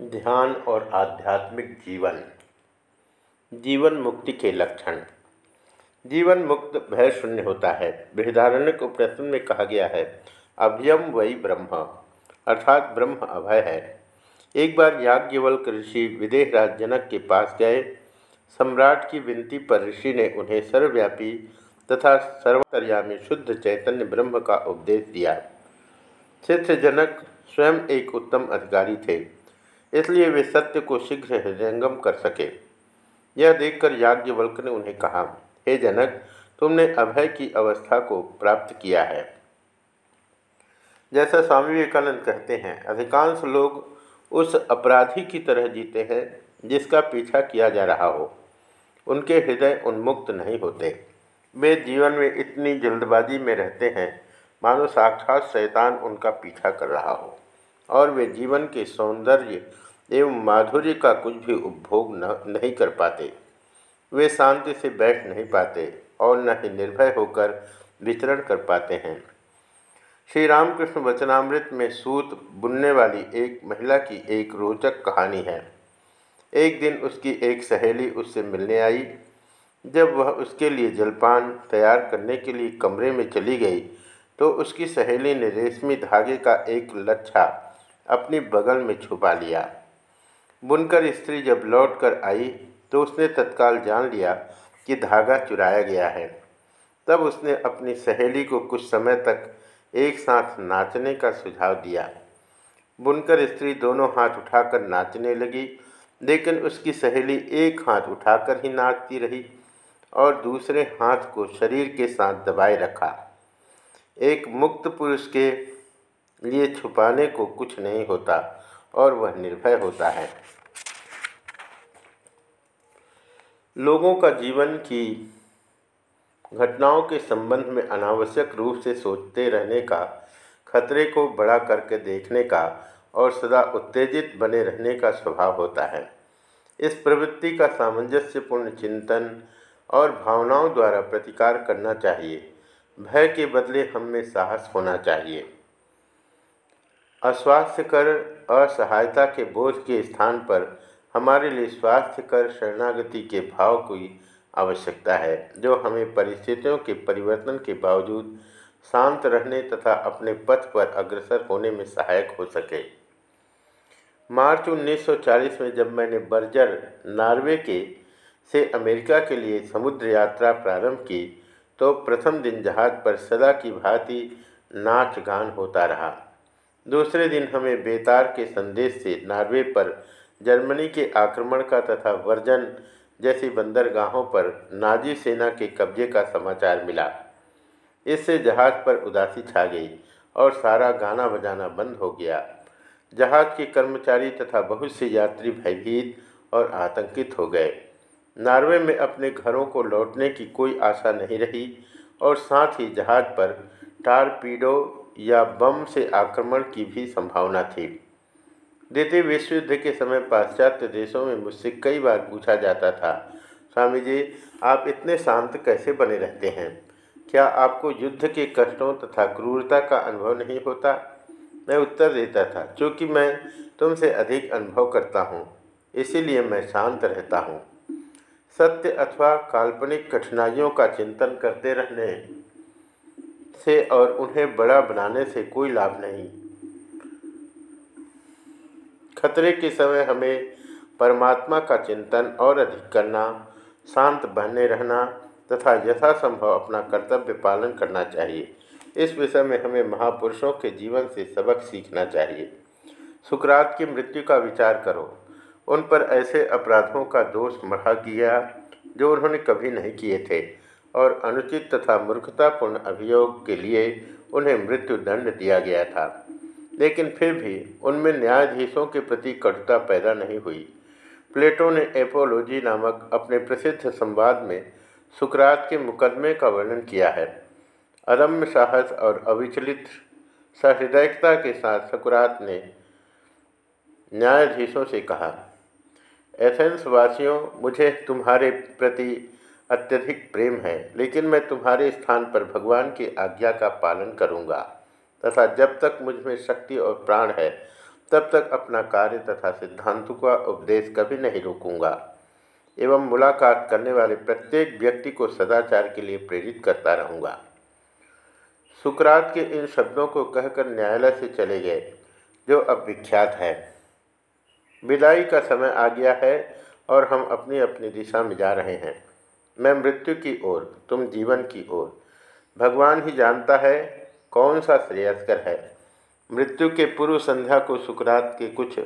ध्यान और आध्यात्मिक जीवन। जीवन मुक्ति के लक्षण। जीवन मुक्त भय शून्य होता है। बृहदारण्य को प्रश्न में कहा गया है अभयम वही ब्रह्म, अर्थात ब्रह्म अभय है। एक बार याज्ञवल्क ऋषि विदेहराज जनक के पास गए। सम्राट की विनती पर ऋषि ने उन्हें सर्वव्यापी तथा सर्वतर्यामी शुद्ध चैतन्य ब्रह्म का उपदेश दिया। शिष्य जनक स्वयं एक उत्तम अधिकारी थे। इसलिए वे सत्य को शीघ्र हृदयंगम कर सके। यह देखकर याज्ञवल्क ने उन्हें कहा, हे जनक, तुमने अभय की अवस्था को प्राप्त किया है। जैसा स्वामी विवेकानंद कहते हैं, अधिकांश लोग उस अपराधी की तरह जीते हैं, जिसका पीछा किया जा रहा हो। उनके हृदय उन्मुक्त नहीं होते। वे जीवन में इतनी जल्दबाजी में रहते हैं, मानो साक्षात शैतान उनका पीछा कर रहा हो। और वे जीवन के सौंदर्य एवं माधुर्य का कुछ भी उपभोग न, नहीं कर पाते। वे शांति से बैठ नहीं पाते और न ही निर्भय होकर विचरण कर पाते हैं। श्री रामकृष्ण वचनामृत में सूत बुनने वाली एक महिला की एक रोचक कहानी है। एक दिन उसकी एक सहेली उससे मिलने आई। जब वह उसके लिए जलपान तैयार करने के लिए कमरे में चली गई तो उसकी सहेली ने रेशमी धागे का एक लच्छा अपनी बगल में छुपा लिया। बुनकर स्त्री जब लौट कर आई तो उसने तत्काल जान लिया कि धागा चुराया गया है। तब उसने अपनी सहेली को कुछ समय तक एक साथ नाचने का सुझाव दिया। बुनकर स्त्री दोनों हाथ उठाकर नाचने लगी, लेकिन उसकी सहेली एक हाथ उठाकर ही नाचती रही और दूसरे हाथ को शरीर के साथ दबाए रखा। एक मुक्त पुरुष के लिए छुपाने को कुछ नहीं होता और वह निर्भय होता है। लोगों का जीवन की घटनाओं के संबंध में अनावश्यक रूप से सोचते रहने का, खतरे को बड़ा करके देखने का और सदा उत्तेजित बने रहने का स्वभाव होता है। इस प्रवृत्ति का सामंजस्यपूर्ण चिंतन और भावनाओं द्वारा प्रतिकार करना चाहिए। भय के बदले हम में साहस होना चाहिए। अस्वास्थ्यकर असहायता के बोझ के स्थान पर हमारे लिए स्वास्थ्य कर शरणागति के भाव की आवश्यकता है, जो हमें परिस्थितियों के परिवर्तन के बावजूद शांत रहने तथा अपने पथ पर अग्रसर होने में सहायक हो सके। मार्च 1940 में जब मैंने बर्जर, नार्वे के से अमेरिका के लिए समुद्र यात्रा प्रारंभ की तो प्रथम दिन जहाज़ पर सदा की भांति नाच गान होता रहा। दूसरे दिन हमें बेतार के संदेश से नार्वे पर जर्मनी के आक्रमण का तथा वर्जन जैसी बंदरगाहों पर नाजी सेना के कब्जे का समाचार मिला। इससे जहाज़ पर उदासी छा गई और सारा गाना बजाना बंद हो गया। जहाज़ के कर्मचारी तथा बहुत से यात्री भयभीत और आतंकित हो गए। नार्वे में अपने घरों को लौटने की कोई आशा नहीं रही और साथ ही जहाज़ पर टारपीडो या बम से आक्रमण की भी संभावना थी। द्वितीय विश्व युद्ध के समय पाश्चात्य देशों में मुझसे कई बार पूछा जाता था, स्वामी जी, आप इतने शांत कैसे बने रहते हैं? क्या आपको युद्ध के कष्टों तथा क्रूरता का अनुभव नहीं होता? मैं उत्तर देता था क्योंकि मैं तुमसे अधिक अनुभव करता हूँ, इसीलिए मैं शांत रहता हूँ। सत्य अथवा काल्पनिक कठिनाइयों का चिंतन करते रहने से और उन्हें बड़ा बनाने से कोई लाभ नहीं। खतरे के समय हमें परमात्मा का चिंतन और अधिक करना, शांत बने रहना तथा यथासंभव अपना कर्तव्य पालन करना चाहिए। इस विषय में हमें महापुरुषों के जीवन से सबक सीखना चाहिए। सुकरात की मृत्यु का विचार करो। उन पर ऐसे अपराधों का दोष मढ़ा किया जो उन्होंने कभी नहीं किए थे। और अनुचित तथा मूर्खतापूर्ण अभियोग के लिए उन्हें मृत्यु दंड दिया गया था। लेकिन फिर भी उनमें न्यायाधीशों के प्रति कटुता पैदा नहीं हुई। प्लेटो ने एपोलॉजी नामक अपने प्रसिद्ध संवाद में सुकरात के मुकदमे का वर्णन किया है। अदम्य साहस और अविचलित सहृदयता के साथ सुकरात ने न्यायाधीशों से कहा एथेंस वासियों मुझे तुम्हारे प्रति अत्यधिक प्रेम है, लेकिन मैं तुम्हारे स्थान पर भगवान की आज्ञा का पालन करूँगा। तथा जब तक मुझमें शक्ति और प्राण है, तब तक अपना कार्य तथा सिद्धांतों का उपदेश कभी नहीं रोकूँगा। एवं मुलाकात करने वाले प्रत्येक व्यक्ति को सदाचार के लिए प्रेरित करता रहूँगा। सुकरात के इन शब्दों को कहकर न्यायालय से चले गए, जो अब विख्यात है। विदाई का समय आ गया है और हम अपनी अपनी दिशा में जा रहे हैं। मैं मृत्यु की ओर, तुम जीवन की ओर। भगवान ही जानता है कौन सा श्रेयस्कर है। मृत्यु के पूर्व संध्या को सुकरात के कुछ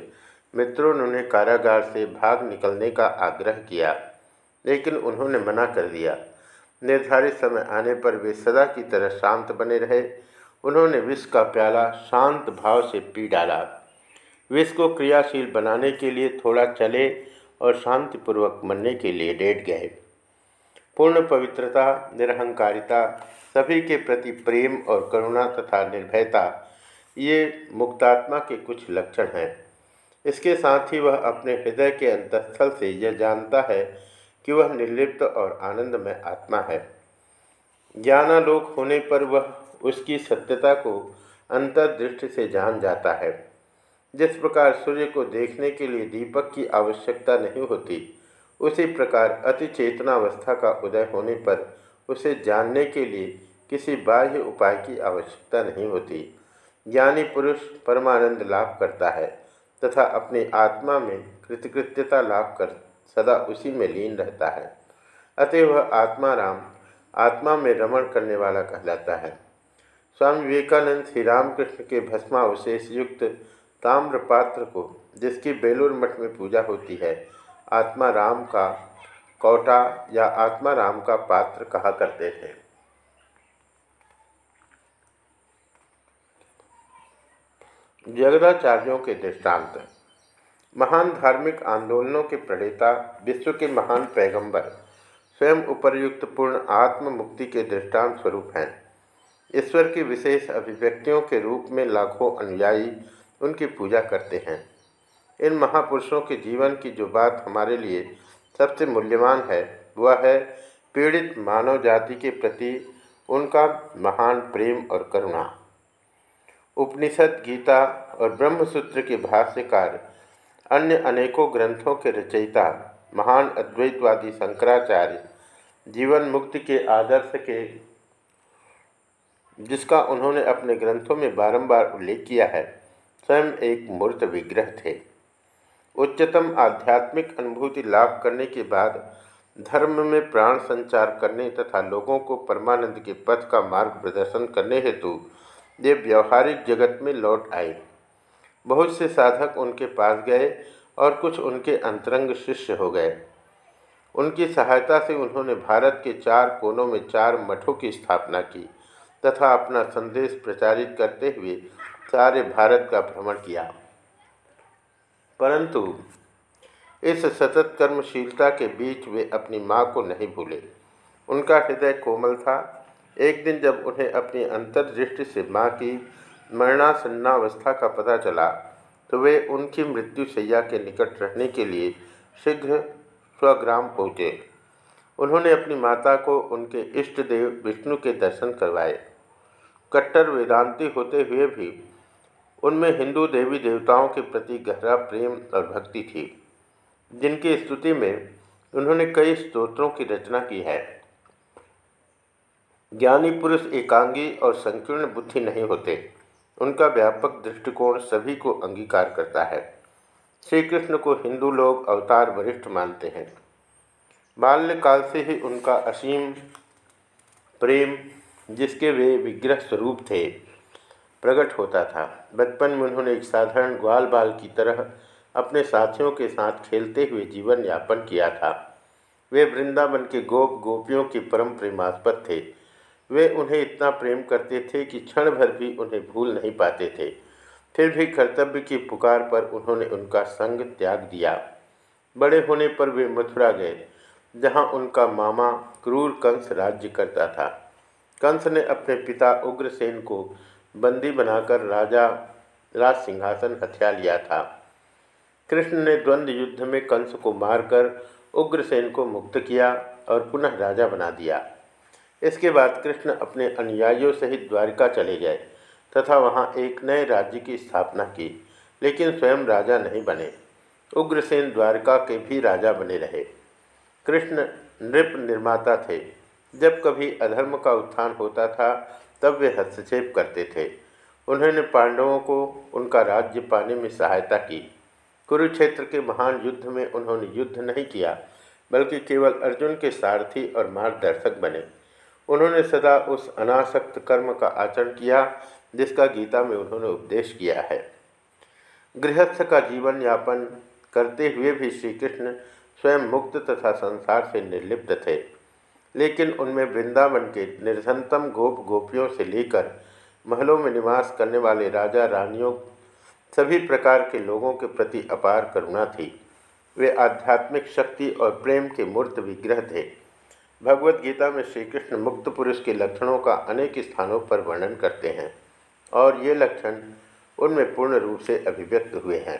मित्रों ने उन्हें कारागार से भाग निकलने का आग्रह किया, लेकिन उन्होंने मना कर दिया। निर्धारित समय आने पर वे सदा की तरह शांत बने रहे। उन्होंने विष का प्याला शांत भाव से पी डाला। विष को क्रियाशील बनाने के लिए थोड़ा चले और शांतिपूर्वक मरने के लिए लेट गए। पूर्ण पवित्रता, निरहंकारिता, सभी के प्रति प्रेम और करुणा तथा निर्भयता, ये मुक्तात्मा के कुछ लक्षण हैं। इसके साथ ही वह अपने हृदय के अंतस्थल से यह जानता है कि वह निर्लिप्त और आनंदमय आत्मा है। ज्ञानालोक होने पर वह उसकी सत्यता को अंतर्दृष्टि से जान जाता है। जिस प्रकार सूर्य को देखने के लिए दीपक की आवश्यकता नहीं होती उसी प्रकार अति चेतनावस्था का उदय होने पर उसे जानने के लिए किसी बाह्य उपाय की आवश्यकता नहीं होती। ज्ञानी पुरुष परमानंद लाभ करता है तथा अपनी आत्मा में कृतकृत्यता लाभ कर सदा उसी में लीन रहता है। अतः वह आत्मा राम आत्मा में रमण करने वाला कहलाता है। स्वामी विवेकानंद श्री रामकृष्ण के भस्मावशेष युक्त ताम्र पात्र को, जिसकी बेलूर मठ में पूजा होती है आत्मा राम का कौटा या आत्मा राम का पात्र कहा करते थे। जगदाचार्यों के दृष्टांत। महान धार्मिक आंदोलनों के प्रणेता विश्व के महान पैगंबर, स्वयं उपरयुक्त पूर्ण आत्म मुक्ति के दृष्टांत स्वरूप हैं। ईश्वर की विशेष अभिव्यक्तियों के रूप में लाखों अनुयायी उनकी पूजा करते हैं। इन महापुरुषों के जीवन की जो बात हमारे लिए सबसे मूल्यवान है, वह है पीड़ित मानव जाति के प्रति उनका महान प्रेम और करुणा। उपनिषद, गीता और ब्रह्मसूत्र के भाष्यकार अन्य अनेकों ग्रंथों के रचयिता, महान अद्वैतवादी शंकराचार्य, जीवन मुक्ति के आदर्श के, जिसका उन्होंने अपने ग्रंथों में बारंबार उल्लेख किया है, स्वयं एक मूर्त विग्रह थे। उच्चतम आध्यात्मिक अनुभूति लाभ करने के बाद धर्म में प्राण संचार करने तथा लोगों को परमानंद के पथ का मार्ग प्रदर्शन करने हेतु वे व्यवहारिक जगत में लौट आए। बहुत से साधक उनके पास गए और कुछ उनके अंतरंग शिष्य हो गए। उनकी सहायता से उन्होंने भारत के चार कोनों में चार मठों की स्थापना की तथा अपना संदेश प्रचारित करते हुए सारे भारत का भ्रमण किया। परंतु इस सतत कर्मशीलता के बीच वे अपनी माँ को नहीं भूले। उनका हृदय कोमल था। एक दिन जब उन्हें अपनी अंतर्दृष्टि से माँ की मरणासन्नावस्था का पता चला तो वे उनकी मृत्यु सैया के निकट रहने के लिए शीघ्र स्वग्राम पहुँचे। उन्होंने अपनी माता को उनके इष्ट देव विष्णु के दर्शन करवाए। कट्टर वेदांती होते हुए भी उनमें हिंदू देवी देवताओं के प्रति गहरा प्रेम और भक्ति थी, जिनकी स्तुति में उन्होंने कई स्तोत्रों की रचना की है। ज्ञानी पुरुष एकांगी और संकीर्ण बुद्धि नहीं होते, उनका व्यापक दृष्टिकोण सभी को अंगीकार करता है। श्री कृष्ण को हिंदू लोग अवतार वरिष्ठ मानते हैं। बाल्यकाल से ही उनका असीम प्रेम, जिसके वे विग्रह स्वरूप थे प्रकट होता था। बचपन में उन्होंने एक साधारण ग्वाल बाल की तरह अपने साथियों के साथ खेलते हुए जीवन यापन किया था। वे वृंदावन के गोप गोपियों के परम प्रेमास्पद थे। वे उन्हें इतना प्रेम करते थे कि क्षण भर भी उन्हें भूल नहीं पाते थे। फिर भी कर्तव्य की पुकार पर उन्होंने उनका संग त्याग दिया। बड़े होने पर वे मथुरा गए, जहाँ उनका मामा क्रूर कंस राज्य करता था। कंस ने अपने पिता उग्रसेन को बंदी बनाकर राजा राज सिंहासन हथिया लिया था। कृष्ण ने द्वंद्व युद्ध में कंस को मारकर उग्रसेन को मुक्त किया और पुनः राजा बना दिया। इसके बाद कृष्ण अपने अनुयायियों सहित द्वारिका चले गए तथा वहाँ एक नए राज्य की स्थापना की, लेकिन स्वयं राजा नहीं बने। उग्रसेन द्वारका के भी राजा बने रहे। कृष्ण नृप निर्माता थे। जब कभी अधर्म का उत्थान होता था तब वे हस्तक्षेप करते थे। उन्होंने पांडवों को उनका राज्य पाने में सहायता की। कुरुक्षेत्र के महान युद्ध में उन्होंने युद्ध नहीं किया, बल्कि केवल अर्जुन के सारथी और मार्गदर्शक बने। उन्होंने सदा उस अनासक्त कर्म का आचरण किया, जिसका गीता में उन्होंने उपदेश किया है। गृहस्थ का जीवन यापन करते हुए भी श्री कृष्ण स्वयं मुक्त तथा संसार से निर्लिप्त थे। लेकिन उनमें वृंदावन के निर्धनतम गोप गोपियों से लेकर महलों में निवास करने वाले राजा रानियों, सभी प्रकार के लोगों के प्रति अपार करुणा थी। वे आध्यात्मिक शक्ति और प्रेम के मूर्त विग्रह थे। भगवत गीता में श्री कृष्ण मुक्त पुरुष के लक्षणों का अनेक स्थानों पर वर्णन करते हैं और ये लक्षण उनमें पूर्ण रूप से अभिव्यक्त हुए हैं।